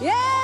Yeah!